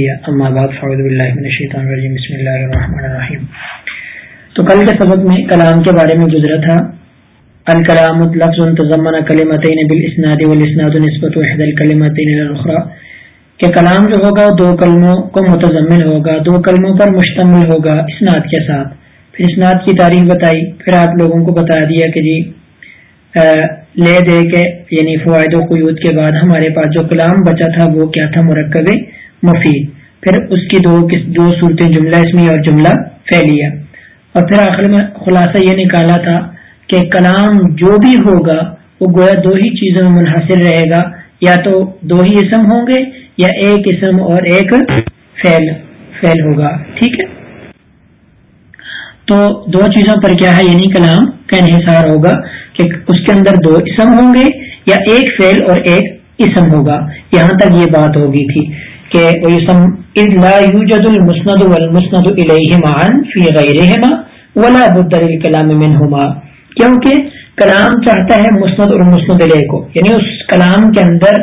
اما بعد، فاعوذ باللہ من الشیطان الرجیم، بسم اللہ الرحمن الرحیم۔ تو کل کے سبق میں کلام کے بارے میں گزرا تھا۔ الکلام لفظ تضمن کلمتین بالاسناد والاسناد نسبت احد الکلمتین الاخرى کہ کلام جو ہوگا، دو کلموں کو متضمن ہوگا، دو کلموں پر مشتمل ہوگا اسناد کے ساتھ۔ پھر اسناد کی تاریخ بتائی، پھر آپ لوگوں کو بتا دیا کہ جی لے دے کے یعنی فوائد و قیود کے بعد ہمارے پاس جو کلام بچا تھا، وہ کیا تھا مرکب مفید پھر اس کی دو دو صورتیں، جملہ اسمی اور جملہ فیلیا اور پھر آخر میں خلاصہ یہ نکالا تھا کہ کلام جو بھی ہوگا، وہ گویا دو ہی چیزوں میں منحصر رہے گا۔ یا تو دو ہی اسم ہوں گے، یا ایک اسم اور ایک فیل فیل ہوگا۔ ٹھیک ہے؟ تو دو چیزوں پر کیا ہے؟ یعنی کلام کا انحصار ہوگا کہ اس کے اندر دو اسم ہوں گے، یا ایک فیل اور ایک اسم ہوگا۔ یہاں تک یہ بات ہوگی تھی۔ کہ لا يوجد المسند والمسند الیہما فی غیرہما ولا بد للکلام منہما کیونکہ کلام چاہتا ہے مسند اور مسند الیہ کو۔ یعنی اس کلام کے اندر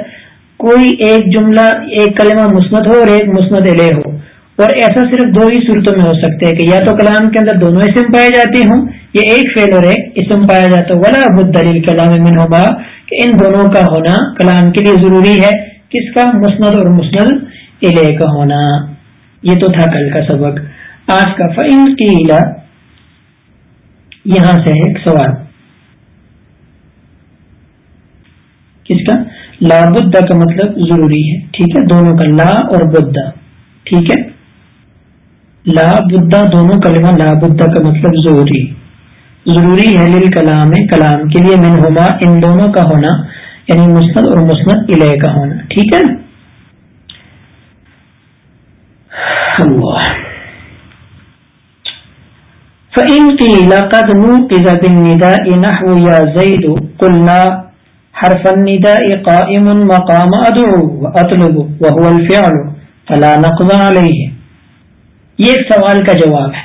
کوئی ایک جملہ، ایک کلمہ مسند ہو اور ایک مسند الیہ ہو۔ اور ایسا صرف دو ہی صورتوں میں ہو سکتے ہیں کہ یا تو کلام کے اندر دونوں اسم پائے جاتے ہوں، یا ایک فیل اور ایک اسم پایا جاتا ولا بد دلیل کلام منہما کہ ان دونوں کا ہونا کلام کے لیے ضروری ہے۔ کس کا؟ مسند اور مسند۔ الے کا ہونا۔ یہ تو تھا کل کا سبق۔ آج کا فعم قیلا یہاں سے ایک سوال۔ کس کا؟ لا بدھا کا مطلب ضروری ہے۔ ٹھیک ہے؟ دونوں کا لا اور بدھا ٹھیک ہے؟ لا بدھا دونوں کلمہ لا بدھا کا مطلب ضروری۔ ضروری ہے لل کلام کلام کے لیے۔ من ہوما ان دونوں کا ہونا یعنی مسند اور مسند الہ کا ہونا۔ ٹھیک ہے؟ فإن قيل قد نوقذ بالنداء نحو يا زيد قلنا حرف النداء قائم مقام أدعو وأطلب وهو الفعل فلا نقض عليه. یہ ایک سوال کا جواب ہے.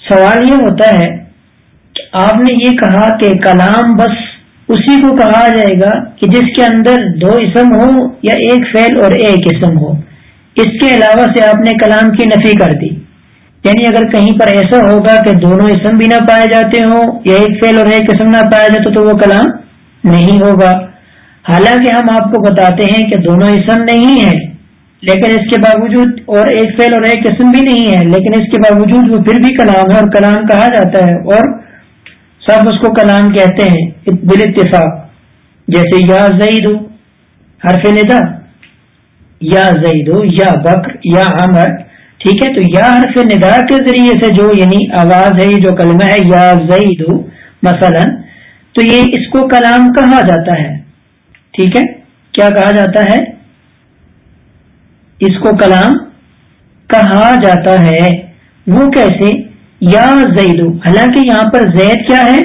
سوال یہ ہوتا ہے کہ آپ نے یہ کہا کہ کلام بس اسی کو کہا جائے گا کہ جس کے اندر دو اسم ہو یا ایک فعل اور ایک اسم ہو. اس کے علاوہ سے آپ نے کلام کی نفی کر دی۔ یعنی اگر کہیں پر ایسا ہوگا کہ دونوں اسم بھی نہ پائے جاتے ہوں، یا ایک فیل اور ایک قسم نہ پایا جاتا تو وہ کلام نہیں ہوگا۔ حالانکہ ہم آپ کو بتاتے ہیں کہ دونوں اسم نہیں ہیں، لیکن اس کے باوجود اور ایک فیل اور ایک قسم بھی نہیں ہے لیکن اس کے باوجود وہ پھر بھی کلام ہے اور کلام کہا جاتا ہے، اور سب اس کو کلام کہتے ہیں۔ بال اتفاق جیسے یا زید، حرف ندا۔ یا زید، یا بکر، یا عمر، ٹھیک ہے؟ تو یا حرف ندا کے ذریعے سے جو یعنی آواز ہے، جو کلمہ ہے، یا زید، مثلا، تو یہ اس کو کلام کہا جاتا ہے۔ ٹھیک ہے؟ کیا کہا جاتا ہے؟ اس کو کلام کہا جاتا ہے۔ وہ کیسے؟ یا زید، حالانکہ یہاں پر زید کیا ہے؟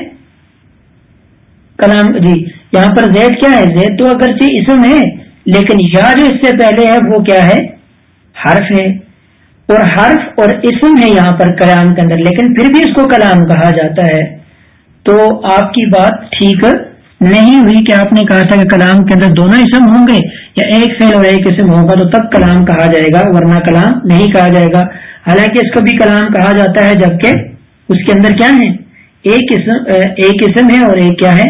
کلام جی یہاں پر زید کیا ہے؟ زید تو اگرچہ اسم ہے لیکن یا جو اس سے پہلے ہے وہ کیا ہے؟ حرف ہے۔ اور حرف اور اسم ہے یہاں پر کلام کے اندر، لیکن پھر بھی اس کو کلام کہا جاتا ہے۔ تو آپ کی بات ٹھیک نہیں ہوئی کہ آپ نے کہا تھا کہ کلام کے اندر دونوں اسم ہوں گے یا ایک فیل اور ایک اسم ہوگا، تو تب کلام کہا جائے گا، ورنہ کلام نہیں کہا جائے گا۔ حالانکہ اس کو بھی کلام کہا جاتا ہے، جبکہ اس کے اندر کیا ہے؟ ایک اسم ایک اسم ہے اور ایک کیا ہے؟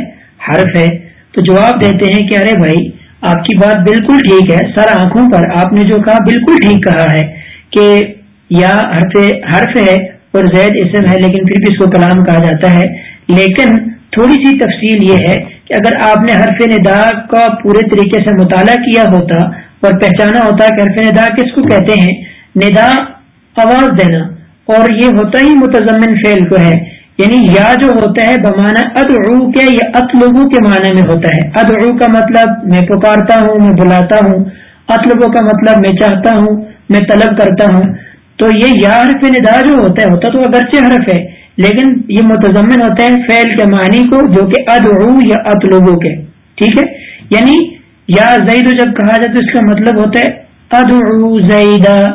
حرف ہے۔ تو جواب دیتے ہیں کہ ارے بھائی آپ کی بات بالکل ٹھیک ہے۔ سر آنکھوں پر آپ نے جو کہا بالکل ٹھیک کہا ہے کہ یا حرف حرف ہے اور زید اسم ہے، لیکن پھر بھی اس کو کلام کہا جاتا ہے۔ لیکن تھوڑی سی تفصیل یہ ہے کہ اگر آپ نے حرف ندا کا پورے طریقے سے مطالعہ کیا ہوتا اور پہچانا ہوتا کہ حرف ندا کس کو کہتے ہیں، ندا آواز دینا اور یہ ہوتا ہی متضمن فعل کو ہے۔ یعنی یا جو ہوتا ہے بمانا ادعو کیا یہ اطلبو کے معنی میں ہوتا ہے۔ ادعو کا مطلب میں پکارتا ہوں، میں بلاتا ہوں۔ اطلبو کا مطلب میں چاہتا ہوں، میں طلب کرتا ہوں۔ تو یہ یا حرف ندا جو ہوتا ہے، ہوتا تو اگرچہ حرف ہے، لیکن یہ متضمن ہوتا ہے فعل کے معنی کو جو کہ ادعو یا اطلبو کے۔ ٹھیک ہے؟ یعنی یا زید جب کہا جائے تو اس کا مطلب ہوتا ہے ادعو زیدہ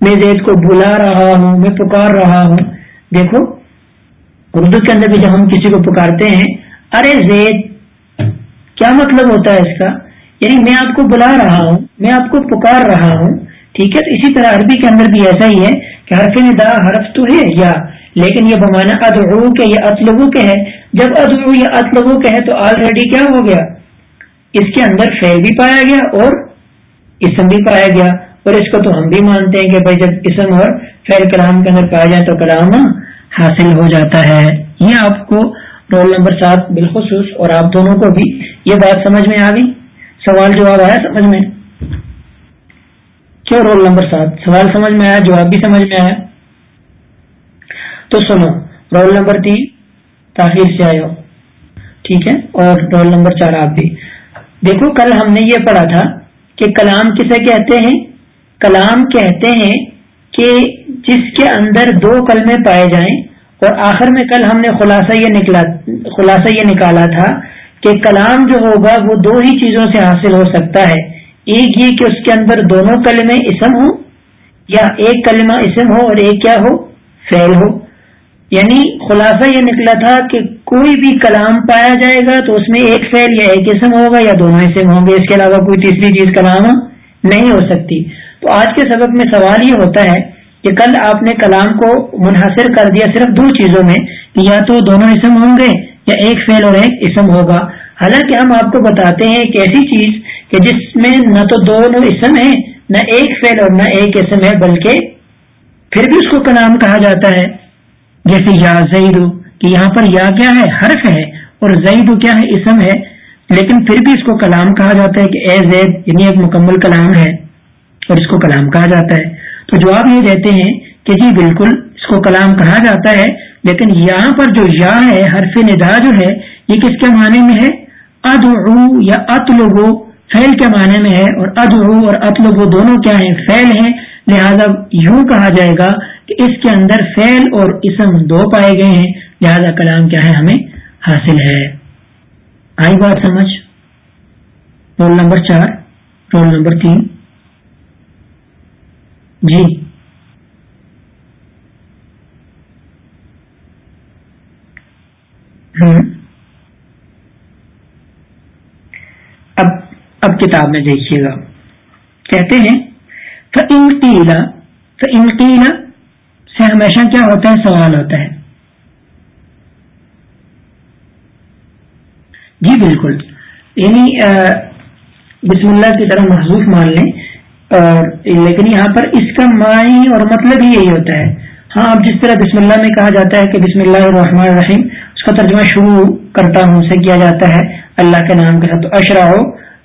میں زید کو بلا رہا ہوں، میں پکار رہا ہوں۔ دیکھو اردو کے اندر بھی جب ہم کسی کو پکارتے ہیں، ارے زید، کیا مطلب ہوتا ہے اس کا؟ یعنی میں آپ کو بلا رہا ہوں، میں آپ کو پکار رہا ہوں، ٹھیک ہے؟ تو اسی طرح عربی کے اندر بھی ایسا ہی ہے کہ حرف ندا، حرف تو ہے، یا، لیکن یہ بمانا ادعو کے یا اطلبو کے ہے۔ جب ادعو یا اطلبو کے ہے تو آلریڈی کیا ہو گیا؟ اس کے اندر فیل بھی پایا گیا اور اسم بھی پایا گیا۔ اور اس کو تو ہم بھی مانتے ہیں کہ بھائی جب اسم اور فیل کلام کے اندر پایا جائے تو کلام حاصل ہو جاتا ہے۔ یہ آپ کو رول نمبر سات بالخصوص اور آپ دونوں کو بھی یہ بات سمجھ میں آ گئی۔ سوال جواب آیا سمجھ میں؟ کیوں رول نمبر سات؟ سوال سمجھ میں آیا، جواب بھی سمجھ میں آیا۔ تو سنو رول نمبر تین تاخیر سے آئے ہو۔ ٹھیک ہے، اور رول نمبر چار آپ بھی۔ دیکھو، کل ہم نے یہ پڑھا تھا کہ کلام کسے کہتے ہیں؟ کلام کہتے ہیں کہ جس کے اندر دو کلمے پائے جائیں اور آخر میں کل ہم نے خلاصہ یہ نکلا، خلاصہ یہ نکالا تھا کہ کلام جو ہوگا وہ دو ہی چیزوں سے حاصل ہو سکتا ہے۔ ایک یہ کہ اس کے اندر دونوں کلمے اسم ہوں، یا ایک کلمہ اسم ہو اور ایک کیا ہو؟ فیل ہو۔ یعنی خلاصہ یہ نکلا تھا کہ کوئی بھی کلام پایا جائے گا تو اس میں ایک فیل یا ایک اسم ہوگا یا دونوں اسم ہوں گے۔ اس کے علاوہ کوئی تیسری چیز کلام نہیں ہو سکتی۔ تو آج کے سبق میں سوال یہ ہوتا ہے کہ کل آپ نے کلام کو منحصر کر دیا صرف دو چیزوں میں، یا تو دونوں اسم ہوں گے، یا ایک فیل اور ایک اسم ہوگا۔ حالانکہ ہم آپ کو بتاتے ہیں ایک ایسی چیز کہ جس میں نہ تو دونوں اسم ہیں، نہ ایک فیل اور نہ ایک اسم ہے، بلکہ پھر بھی اس کو کلام کہا جاتا ہے۔ جیسے یا زید، کہ یہاں پر یا کیا ہے، حرف ہے، اور زید کیا ہے، اسم ہے۔ لیکن پھر بھی اس کو کلام کہا جاتا ہے کہ اے زید یعنی ایک مکمل کلام ہے، اور اس کو کلام کہا جاتا ہے۔ تو جواب یہ دیتے ہیں کہ جی بالکل اس کو کلام کہا جاتا ہے، لیکن یہاں پر جو یا ہے، حرف ندا جو ہے، یہ کس کے معنی میں ہے؟ ادعو یا اطلبو فیل کے معنی میں ہے، اور ادعو اور اطلبو دونوں کیا ہیں؟ فیل ہیں۔ لہذا یوں کہا جائے گا کہ اس کے اندر فیل اور اسم دو پائے گئے ہیں۔ لہذا کلام کیا ہے؟ ہمیں حاصل ہے۔ آئی بات سمجھ؟ رول نمبر چار، رول نمبر تین۔ جی اب اب کتاب میں دیکھیے گا کہتے ہیں فنقیلا فنقیلا سے ہمیشہ کیا ہوتا ہے سوال ہوتا ہے جی بالکل یعنی بسم اللہ کی طرح محضوف مان لیں لیکن یہاں پر اس کا معنی اور مطلب ہی یہی ہوتا ہے۔ ہاں اب جس طرح بسم اللہ میں کہا جاتا ہے کہ بسم اللہ الرحمن الرحیم، اس کا ترجمہ شروع کرتا ہوں سے کیا جاتا ہے؟ اللہ کے نام کے ساتھ اشرا ہو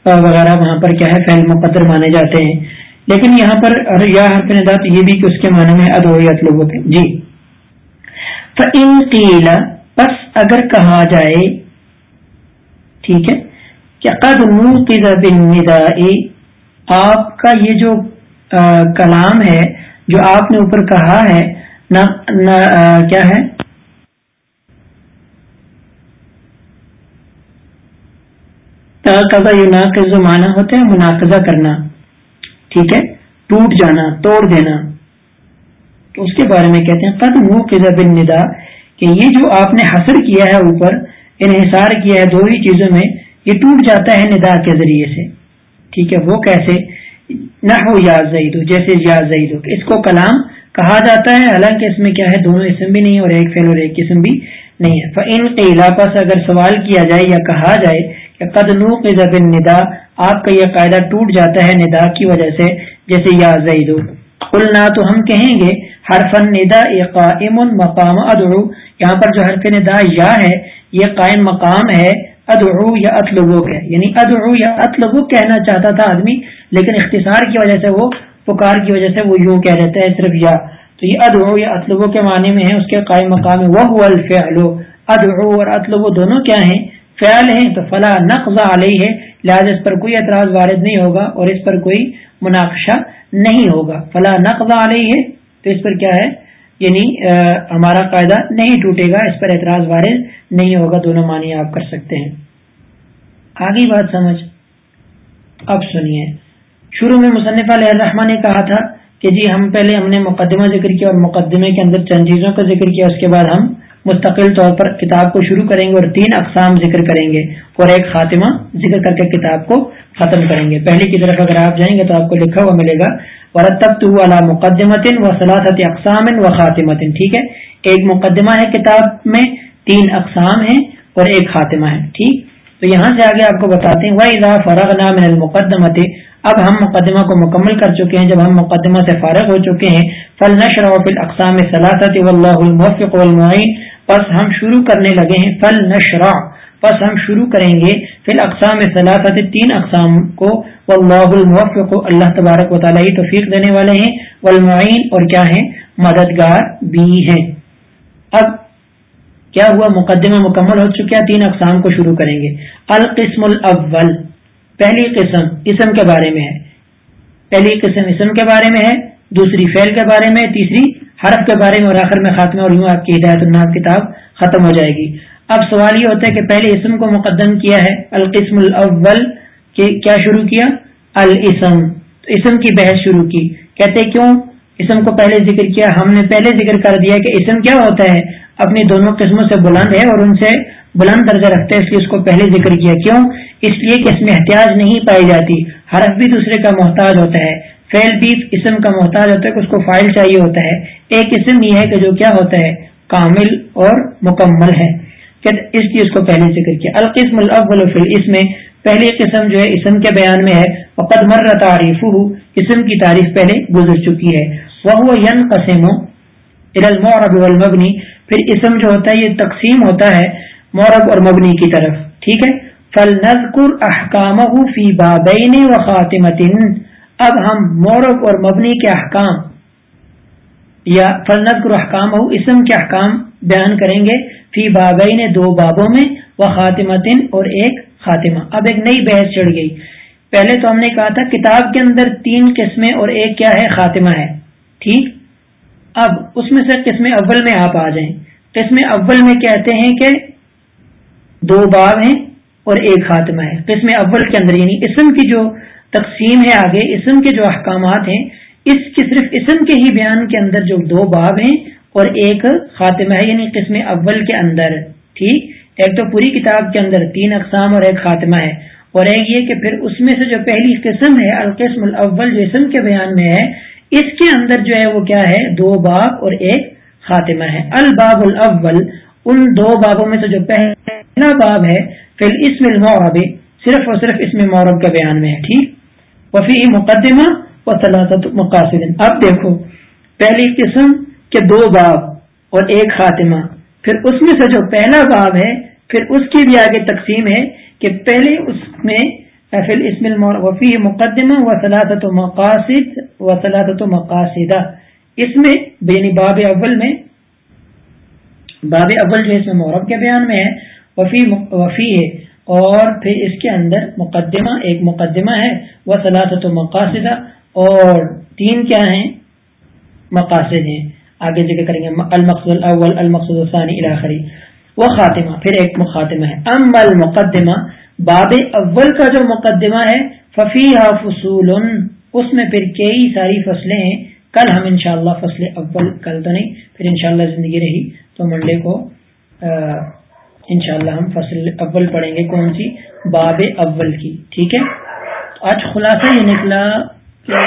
وغیرہ وہاں پر کیا ہے؟ فیل مقدر مانے جاتے ہیں۔ لیکن یہاں پر یا حرف ندات یہ بھی کہ اس کے معنی میں ادویت لوگوں کے جی۔ قیلا بس اگر کہا جائے، ٹھیک ہے، کہ قد آپ کا یہ جو کلام ہے، جو آپ نے اوپر کہا ہے، نہ کیا ہے؟ جو معنی ہوتے ہیں مناقضہ کرنا، ٹھیک ہے؟ ٹوٹ جانا، توڑ دینا۔ تو اس کے بارے میں کہتے ہیں، قد منہ بن ندا کہ یہ جو آپ نے حسر کیا ہے اوپر، انحصار کیا ہے، دو ہی چیزوں میں، یہ ٹوٹ جاتا ہے ندا کے ذریعے سے۔ ٹھیک ہے، وہ کیسے؟ نہ ہو یا زعید جیسے یا زعید اس کو کلام کہا جاتا ہے، حالانکہ اس میں کیا ہے، دونوں اسم بھی نہیں اور ایک فیل اور ایک قسم بھی نہیں ہے۔ فن کے علاقہ سے اگر سوال کیا جائے یا کہا جائے کہ قد نو کے زبن ندا آپ کا یہ قاعدہ ٹوٹ جاتا ہے ندا کی وجہ سے، جیسے یا زید۔ قلنا، تو ہم کہیں گے حرف ندا قائم، مقام، ادعو۔ یہاں پر جو حرف ندا یا ہے، یہ قائم مقام ہے۔ ادعو یا اطلبو کے یعنی ادعو یا اطلبو کہنا چاہتا تھا آدمی، لیکن اختصار کی وجہ سے وہ، پکار کی وجہ سے وہ یوں کہہ دیتا ہے صرف یا۔ تو یہ ادعو یا اطلبو کے معنی میں ہے، اس کے قائم مقام وہ الفعل ادعو اور اطلبو دونوں کیا ہیں؟ فعل ہیں، تو فلا نقض علیہ ہے لہٰذا اس پر کوئی اعتراض وارد نہیں ہوگا اور اس پر کوئی مناقشہ نہیں ہوگا۔ فلا نقض علیہ ہے تو اس پر کیا ہے؟ یعنی ہمارا قاعدہ نہیں ٹوٹے گا، اس پر اعتراض وارد نہیں ہوگا، دونوں معنی آپ کر سکتے ہیں۔ آگے بات سمجھ۔ اب سنیے۔ شروع میں مصنف علیہ الرحمٰ نے کہا تھا کہ جی ہم پہلے ہم نے مقدمہ ذکر کیا اور مقدمے کے اندر چند چیزوں کا ذکر کیا، اس کے بعد ہم مستقل طور پر کتاب کو شروع کریں گے اور تین اقسام ذکر کریں گے اور ایک خاتمہ ذکر کر کے کتاب کو ختم کریں گے۔ پہلی کی طرف اگر آپ جائیں گے تو آپ کو لکھا ہوا ملے گا ورتب تو والا و صلاحت اقسام و خاتمت ٹھیک ہے؟ ایک مقدمہ ہے کتاب میں، تین اقسام ہیں اور ایک خاتمہ ہے۔ ٹھیک؟ تو یہاں سے آگے آپ کو بتاتے ہیں وہ فرغ نام المقدمت اب ہم مقدمہ کو مکمل کر چکے ہیں۔ جب ہم مقدمہ سے فارغ ہو چکے ہیں فل نشر فل اقسام صلاحت الموفق والمعین پس ہم شروع کرنے لگے ہیں فل نشرا پس ہم شروع کریں گے فل اقسام صلاحت تین اقسام کو۔ واللہ الموفق۔ اللہ تبارک و تعالی توفیق دینے والے ہیں۔ والمعین اور کیا ہیں؟ مددگار بھی ہیں۔ اب کیا ہوا؟ مقدمہ مکمل ہو چکا تین اقسام کو شروع کریں گے۔ القسم الاول۔ پہلی قسم، اسم کے بارے میں ہے۔ پہلی قسم، اسم کے بارے میں ہے۔ دوسری فعل کے بارے میں، تیسری حرف کے بارے میں، اور آخر میں خاتمہ اور یوں آپ کی ہدایت الناس کتاب ختم ہو جائے گی۔ اب سوال یہ ہوتا ہے کہ پہلے اسم کو مقدم کیا ہے، القسم الاول، کہ کیا شروع کیا؟ الاسم۔ اسم کی بحث شروع کی۔ کہتے کیوں؟ اسم کو پہلے ذکر کیا، ہم نے پہلے ذکر کر دیا کہ اسم کیا ہوتا ہے۔ اپنی دونوں قسموں سے بلند ہے اور ان سے بلند درجہ رکھتے ہیں، اس لیے اس کو پہلے ذکر کیا۔ کیوں؟ اس لیے کہ اس میں احتیاط نہیں پائی جاتی۔ حرف بھی دوسرے کا محتاج ہوتا ہے۔ فیل بھی اسم کا محتاج ہوتا ہے کہ اس کو فائل چاہیے ہوتا ہے۔ ایک اسم یہ ہے کہ جو کیا ہوتا ہے، کامل اور مکمل ہے۔ اس لیے اس کو پہلے ذکر کیا۔ القسم الاول فی اس میں پہلی قسم جو ہے، اسم کے بیان میں ہے۔ وقد مر تعریف اسم کی تعریف پہلے گزر چکی ہے۔ وہ ین قسم المبنی پھر اسم جو ہوتا ہے، یہ تقسیم ہوتا ہے مورب اور مبنی کی طرف۔ ٹھیک ہے؟ فل نزکر فی بابین و خاتمت اب ہم مورب اور مبنی کے احکام یا فل نزکر احکام اسم کے احکام بیان کریں گے۔ فی بابین، دو بابوں میں، و خاتمت اور ایک خاتمہ۔ اب ایک نئی بحث چڑھ گئی۔ پہلے تو ہم نے کہا تھا، کتاب کے اندر تین قسمیں اور ایک کیا ہے؟ خاتمہ ہے۔ ٹھیک؟ اب اس میں سے قسم اول میں آپ آ جائیں۔ قسم اول میں کہتے ہیں کہ دو باب ہیں اور ایک خاتمہ ہے۔ قسم اول کے اندر یعنی اسم کی جو تقسیم ہے آگے اسم کے جو احکامات ہیں، اس کی صرف اسم کے ہی بیان کے اندر جو دو باب ہیں اور ایک خاتمہ ہے یعنی قسم اول کے اندر، ٹھیک؟ ایک تو پوری کتاب کے اندر تین اقسام اور ایک خاتمہ ہے۔ اور ایک یہ کہ پھر اس میں سے جو پہلی قسم ہے، القسم الاول جو اسم کے بیان میں ہے، اس کے اندر جو ہے وہ کیا ہے؟ دو باب اور ایک خاتمہ ہے۔ الباب الاول، ان دو بابوں میں سے جو پہلا باب ہے پھر اسم المعرب، صرف اور صرف اسم مورب کے بیان میں ہے، ٹھیک؟ وفی مقدمہ و مقاصد۔ اب دیکھو، پہلی قسم کے دو باب اور ایک خاتمہ۔ پھر اس میں سے جو پہلا باب ہے، پھر اس کی بھی آگے تقسیم ہے کہ پہلے اس میں پھر اسم وفی مقدمہ و صلاحت و مقاصد و صلاحت و مقاصدہ۔ اس میں یعنی باب اول میں، باب اول جو اس میں مورب کے بیان میں ہے وفی وفی ہے اور پھر اس کے اندر مقدمہ، ایک مقدمہ ہے وہ صلاحت و مقاصدہ اور تین کیا ہیں؟ مقاصد ہیں۔ آگے ذکر کریں گے، المقصد الاول، المقصد الثانی الاخری وہ خاتمہ پھر ایک مخاتمہ ہے۔ ام المقدمہ، باب اول کا جو مقدمہ ہے ففی فصول۔ اس میں پھر کئی ساری فصلیں ہیں۔ کل ہم انشاءاللہ فصل اول، کل تو نہیں، پھر انشاءاللہ زندگی رہی۔ تو منڈے کو انشاءاللہ ہم فصل اول پڑھیں گے کون سی؟ باب اول کی، ٹھیک ہے؟ آج خلاصہ یہ نکلا کہ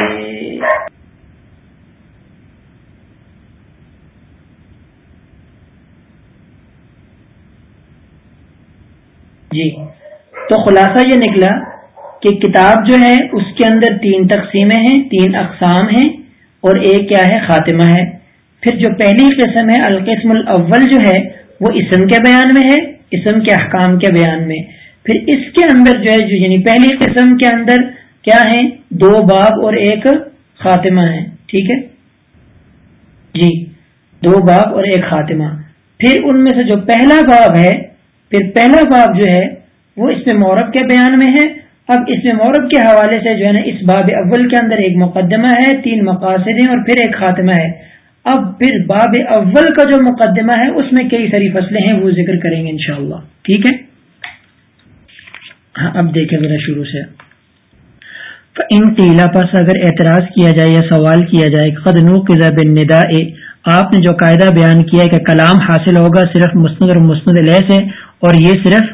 جی تو خلاصہ یہ نکلا کہ کتاب جو ہے اس کے اندر تین تقسیمیں ہیں، تین اقسام ہیں اور ایک کیا ہے؟ خاتمہ ہے۔ پھر جو پہلی قسم ہے، القسم الاول جو ہے وہ اسم کے بیان میں ہے، اسم کے احکام کے بیان میں۔ پھر اس کے اندر جو ہے، جو یعنی پہلی قسم کے اندر کیا ہے دو باب اور ایک خاتمہ ہے ٹھیک ہے؟ جی دو باب اور ایک خاتمہ۔ پھر ان میں سے جو پہلا باب ہے، پھر پہلا باب جو ہے، وہ اس میں مورب کے بیان میں ہے۔ اب اس میں مورب کے حوالے سے جو ہے نا، اس باب اول کے اندر ایک مقدمہ ہے، تین مقاصد ہیں اور پھر ایک خاتمہ ہے۔ اب پھر باب اول کا جو مقدمہ ہے، اس میں کئی ساری فصلیں ہیں، وہ ذکر کریں گے انشاءاللہ۔ ٹھیک ہے؟ ہاں اب دیکھیں ذرا شروع سے۔ ان ٹیلا پر اگر اعتراض کیا جائے یا سوال کیا جائے قدنو کے ندا آپ نے جو قاعدہ بیان کیا کہ کلام حاصل ہوگا صرف مسند اور مسند لہ سے اور یہ صرف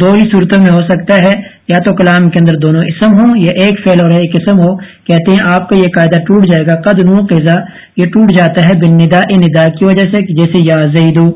دو ہی صورتوں میں ہو سکتا ہے۔ یا تو کلام کے اندر دونوں اسم ہوں یا ایک فیل اور ایک اسم ہو، کہتے ہیں آپ کا یہ قاعدہ ٹوٹ جائے گا، قد نو قزا یہ ٹوٹ جاتا ہے بن ندا ندا کی وجہ سے جیسے یا زیدو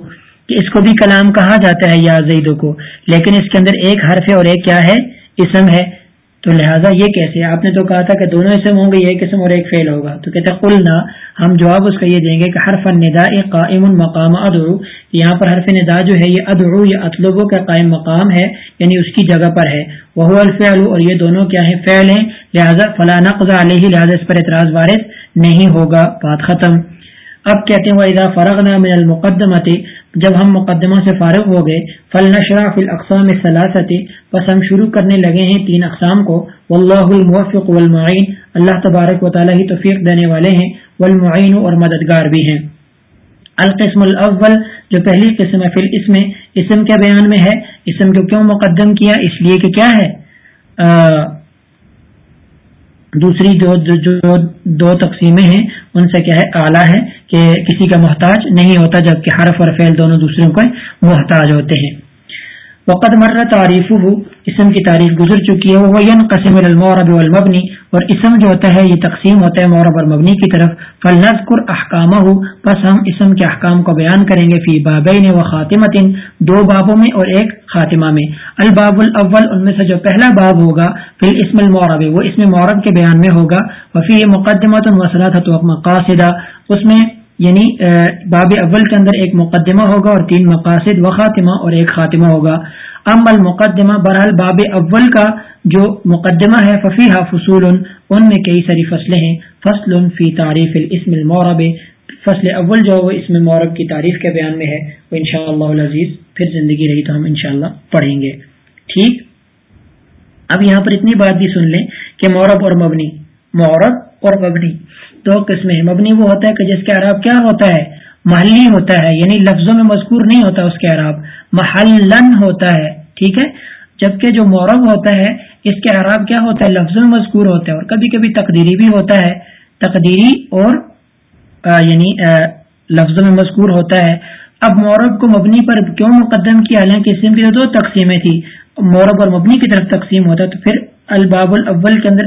کہ اس کو بھی کلام کہا جاتا ہے یا زیدو کو، لیکن اس کے اندر ایک حرف ہے اور ایک کیا ہے؟ اسم ہے۔ تو لہٰذا یہ کیسے آپ نے تو کہا تھا کہ دونوں اسم ہوں گے، ایک اسم اور ایک فیل ہوگا۔ تو کہتے قلنا، ہم جواب اس کا یہ دیں گے کہ حرف ندا قائم المقام ادعو۔ یہاں پر حرف ندا جو ہے، یہ ادعو یا اطلبوں کا قائم مقام ہے یعنی اس کی جگہ پر ہے۔ وہ الفعل، اور یہ دونوں کیا ہیں؟ فعل ہیں۔ لہٰذا فلاں علیہ، لہٰذا اس پر اعتراض وارث نہیں ہوگا۔ بات ختم۔ اب کہتے ہیں وہ اذا فرغنا من المقدمت جب ہم مقدمہ سے فارغ ہو گئے فل نشرا فل اقسام بس ہم شروع کرنے لگے ہیں تین اقسام کو۔ واللہ الموفق والمعین اللہ تبارک و تعالیٰ ہی توفیق دینے والے ہیں والمعین اور مددگار بھی ہیں۔ القسم الاول، جو پہلی قسم ہے فل اس میں اسم کے بیان میں ہے۔ اسم کو کیوں مقدم کیا؟ اس لیے کہ کیا ہے؟ دوسری جو جو دو تقسیمیں ہیں، ان سے کیا ہے، اعلیٰ ہے کہ کسی کا محتاج نہیں ہوتا، جبکہ حرف اور فعل دونوں دوسروں کو محتاج ہوتے ہیں۔ وقت مرہ تعریف اسم کی تعریف گزر چکی ہے وہ قسم المورب المبنی اور اسم جو ہوتا ہے، یہ تقسیم ہوتا ہے مورب اور مبنی کی طرف فل نظر احکام ہو بس ہم اسم کے احکام کو بیان کریں گے، فی بابین و خاطمت دو بابوں میں اور ایک خاتمہ میں۔ الباب الاول، ان میں سے جو پہلا باب ہوگا پھر اسم المورب وہ اسم مورب کے بیان میں ہوگا۔ وفی مقدمت وسلط مقاصدہ، اس میں یعنی باب اول کے اندر ایک مقدمہ ہوگا اور تین مقاصد، و خاتمہ اور ایک خاتمہ ہوگا۔ ام المقدمہ برحال باب اول کا جو مقدمہ ہے ففیحہ فصول ان میں کئی ساری فصلیں ہیں۔ فصل فی تعریف الاسم المورب فصل اول جو وہ اسم مورب کی تعریف کے بیان میں ہے۔ وہ انشاءاللہ العزیز پھر زندگی رہی تو ہم انشاءاللہ پڑھیں گے۔ ٹھیک؟ اب یہاں پر اتنی بات بھی سن لیں کہ مورب اور مبنی۔ مورب اور مبنی۔ دو قسمیں مبنی وہ ہوتا ہے کہ جس کے عراب کیا ہوتا ہے؟ محلی ہوتا ہے یعنی لفظوں میں مذکور نہیں ہوتا اس کے عراب محلن ہوتا ہے، ٹھیک ہے؟ جبکہ جو مورب ہوتا ہے، اس کے عراب کیا ہوتا ہے؟ لفظوں میں مذکور ہوتا ہے اور کبھی کبھی تقدیری بھی ہوتا ہے۔ تقدیری اور، آ یعنی آ، لفظوں میں مذکور ہوتا ہے۔ اب مورب کو مبنی پر کیوں مقدم کیا؟ حالانکہ اسم کی دو تقسیمیں تھی مورب اور مبنی کی طرف تقسیم ہوتا ہے تو پھر الباب الاول کے اندر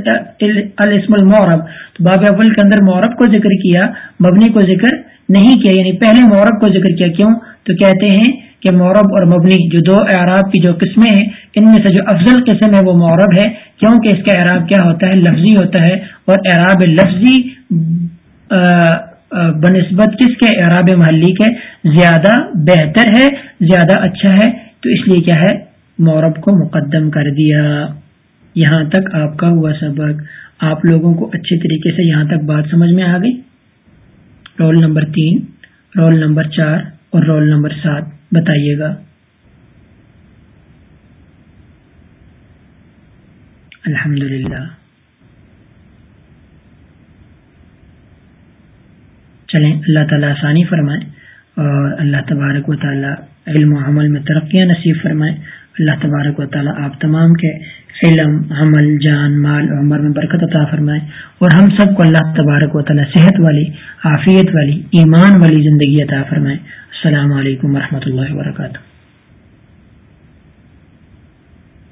الاسم المورب تو باب اول کے اندر مورب کو ذکر کیا، مبنی کو ذکر نہیں کیا یعنی پہلے مورب کو ذکر کیا کیوں؟ تو کہتے ہیں کہ مورب اور مبنی جو دو اعراب کی جو قسمیں ہیں، ان میں سے جو افضل قسم ہے وہ مورب ہے، کیونکہ اس کا اعراب کیا ہوتا ہے؟ لفظی ہوتا ہے، اور اعراب لفظی بنسبت کس کے؟ اعراب محلی کے. زیادہ بہتر ہے، زیادہ اچھا ہے، تو اس لیے کیا ہے؟ مورب کو مقدم کر دیا۔ یہاں تک آپ کا ہوا سبق آپ لوگوں کو اچھے طریقے سے یہاں تک بات سمجھ میں آ گئی؟ رول نمبر تین، رول نمبر چار اور رول نمبر سات بتائیے گا۔ الحمد للہ چلیں، اللہ تعالیٰ آسانی فرمائیں اور اللہ تبارک و تعالیٰ علم و عمل میں ترقیاں نصیب فرمائیں اللہ تبارک و تعالیٰ آپ تمام کے علم، عمل، جان، مال اور عمر میں برکت عطا فرمائے۔ اور ہم سب کو اللہ تبارک و تعالی صحت والی، عافیت والی، ایمان والی زندگی عطا فرمائے۔ السلام علیکم و اللہ وبرکاتہ۔